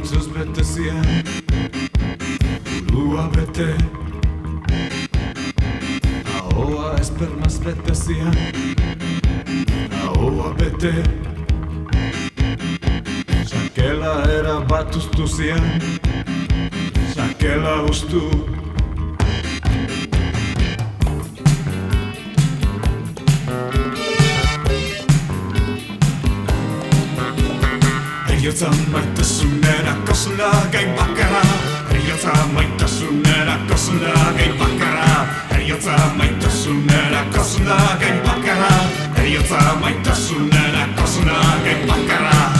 ametsuz bete zien Burua bete Ahoa espermaz bete zien Ahoa bete Sakela era bat ustu zien Sakela ustu Eriotza maitasunera kosuna gai bakara Eriotza maitasunera kosuna gai bakara Eriotza maitasunera kosuna gai bakara Eriotza maitasunera kosuna gai bakara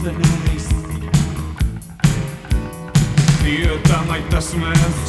Usteltzen naiz Desio eta maitasunez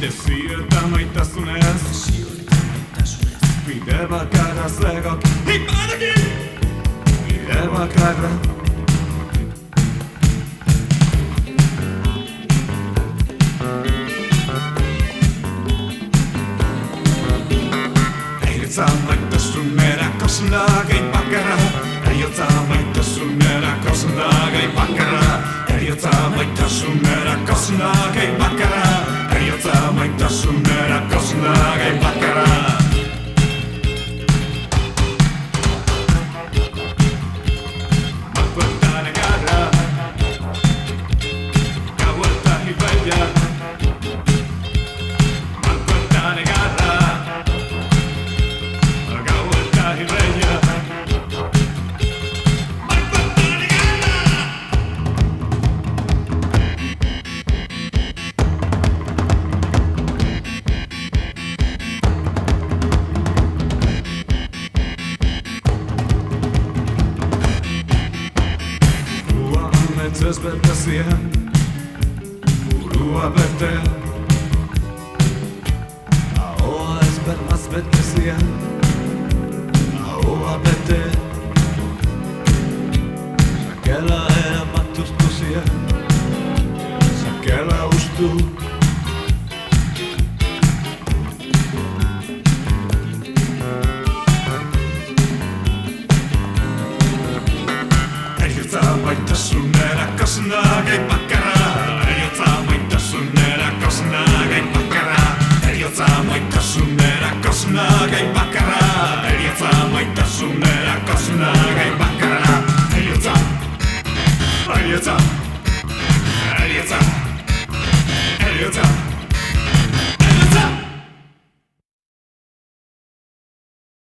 Desio eta maitasunez. Desio eta maitasunez. Eta Bide bakarra zegok. Badakik Bide bakarra. Eriotza maitasunera kosuna gai bakarra Eriotza maitasunera kosuna gai bakarra Eriotza maitasunera kosuna gai bakarra Eriotza maitasunera kosuna gai bakarra ametzez bete zien Burua bete. Ahoa ezberdaz bete zien Ahoa bete. Sakela era bat ustu zien Sakela ustu kasvun, kasvun, kasvun, kasvun, kasvun, kasvun, kasvun,